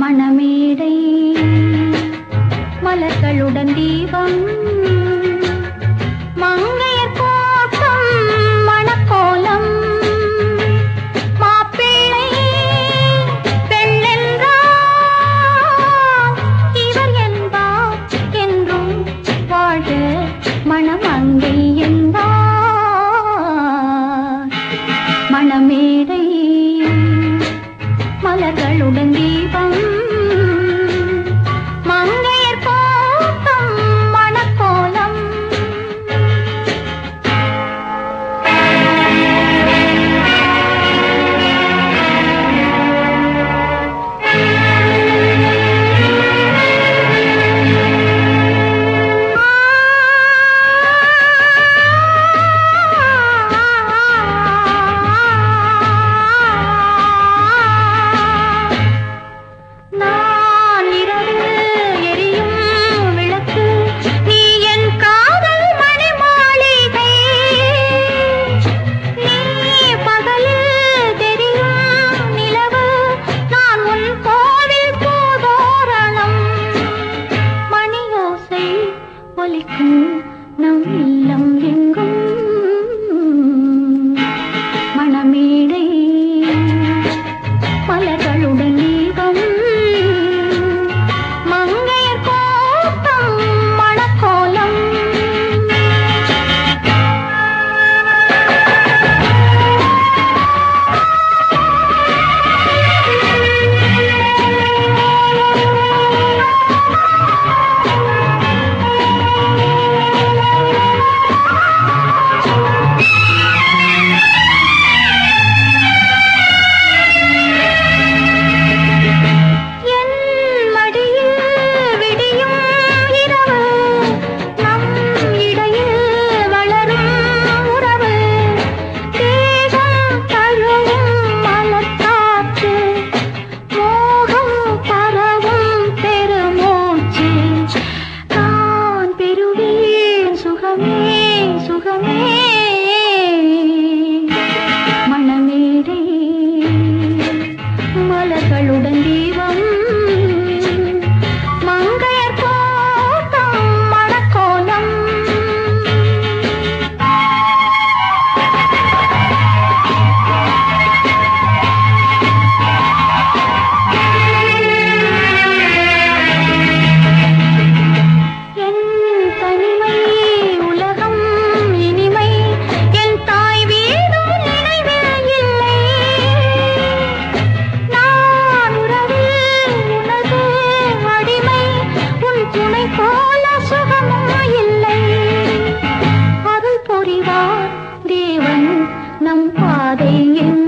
மணமேடை மலர்களுடன் தீபம் மங்கையர் கோட்டம் மணக்கோலம் மாப்பிள்ளை பெண்ணென்றார் இவர் என்பார் என்றும் வாழ மணமங்கை என்பார் மலர்களுடன் nóng lòng போல சுகமும் இல்லை அருள் புரிவார் தேவன் நம் பாதையில்.